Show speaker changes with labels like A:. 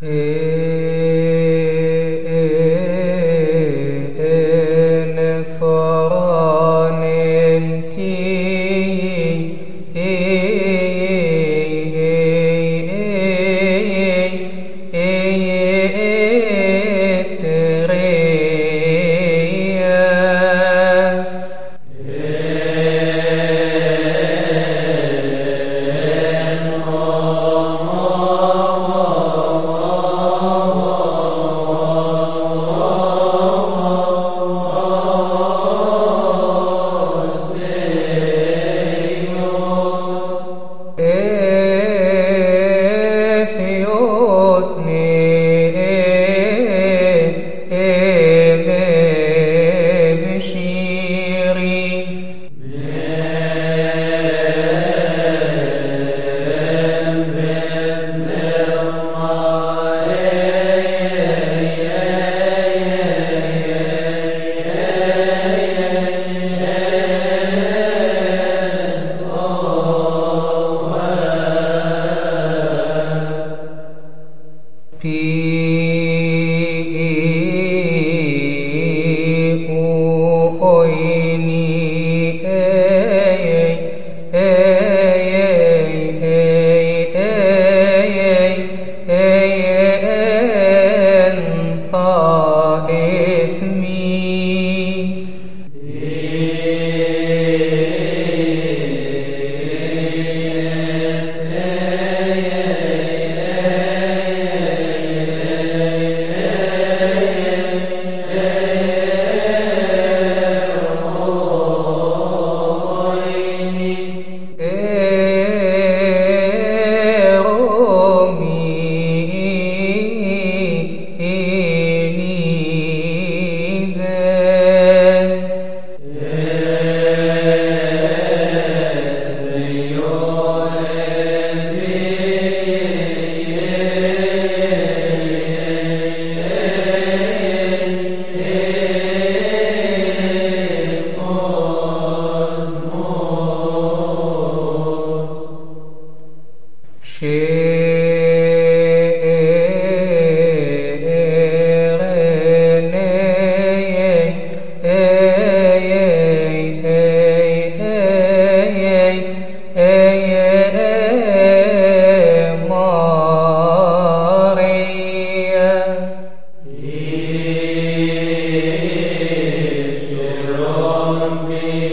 A: 诶 P E O O N E.
B: Asmi